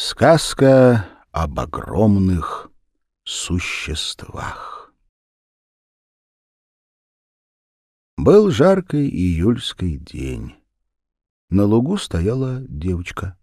Сказка об огромных существах. Был жаркий июльский день. На лугу стояла девочка.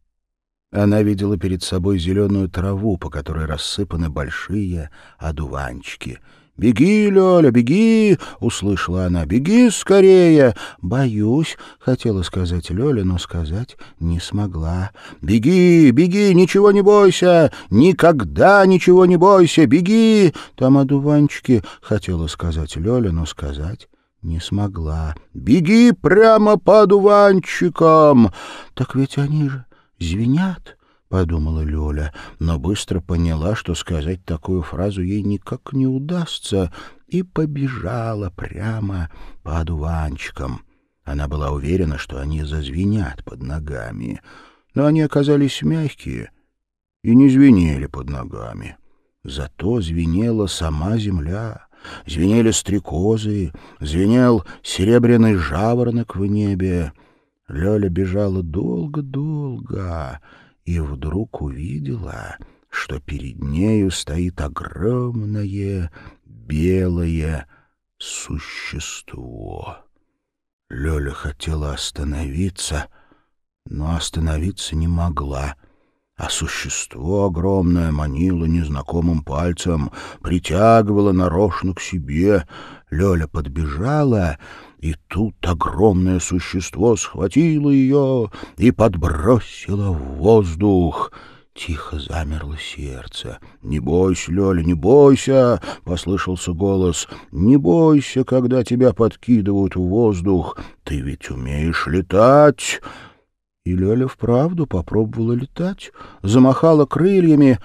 Она видела перед собой зеленую траву, по которой рассыпаны большие одуванчики — «Беги, Лёля, беги!» — услышала она. «Беги скорее!» «Боюсь», — хотела сказать Лёля, но сказать не смогла. «Беги, беги, ничего не бойся! Никогда ничего не бойся! Беги!» «Там одуванчики», — хотела сказать Лёля, но сказать не смогла. «Беги прямо по одуванчикам!» «Так ведь они же звенят!» — подумала Лёля, но быстро поняла, что сказать такую фразу ей никак не удастся, и побежала прямо по одуванчикам. Она была уверена, что они зазвенят под ногами, но они оказались мягкие и не звенели под ногами. Зато звенела сама земля, звенели стрекозы, звенел серебряный жаворонок в небе. Лёля бежала долго-долго, и вдруг увидела, что перед нею стоит огромное белое существо. Лёля хотела остановиться, но остановиться не могла, а существо огромное манило незнакомым пальцем, притягивало нарочно к себе. Лёля подбежала и тут огромное существо схватило ее и подбросило в воздух. Тихо замерло сердце. «Не бойся, Лёля, не бойся!» — послышался голос. «Не бойся, когда тебя подкидывают в воздух. Ты ведь умеешь летать!» И Лёля вправду попробовала летать, замахала крыльями,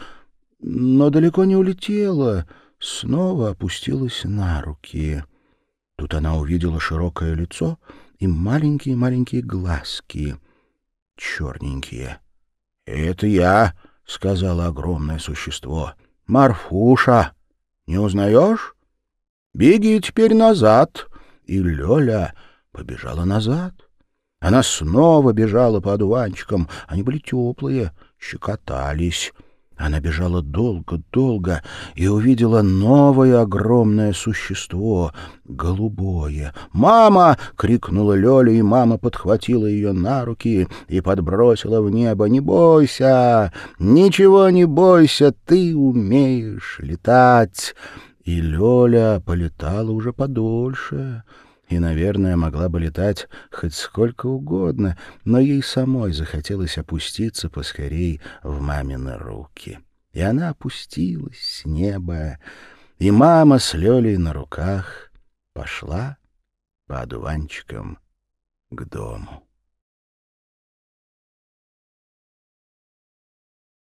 но далеко не улетела, снова опустилась на руки. Тут она увидела широкое лицо и маленькие-маленькие глазки, черненькие. — Это я, — сказала огромное существо. — Марфуша, не узнаешь? Беги теперь назад. И Лёля побежала назад. Она снова бежала по одуванчикам. Они были теплые, щекотались. Она бежала долго-долго и увидела новое огромное существо, голубое. «Мама!» — крикнула Лёля, и мама подхватила ее на руки и подбросила в небо. «Не бойся! Ничего не бойся! Ты умеешь летать!» И Лёля полетала уже подольше и, наверное, могла бы летать хоть сколько угодно, но ей самой захотелось опуститься поскорей в мамины руки. И она опустилась с неба, и мама с Лёлей на руках пошла по одуванчикам к дому.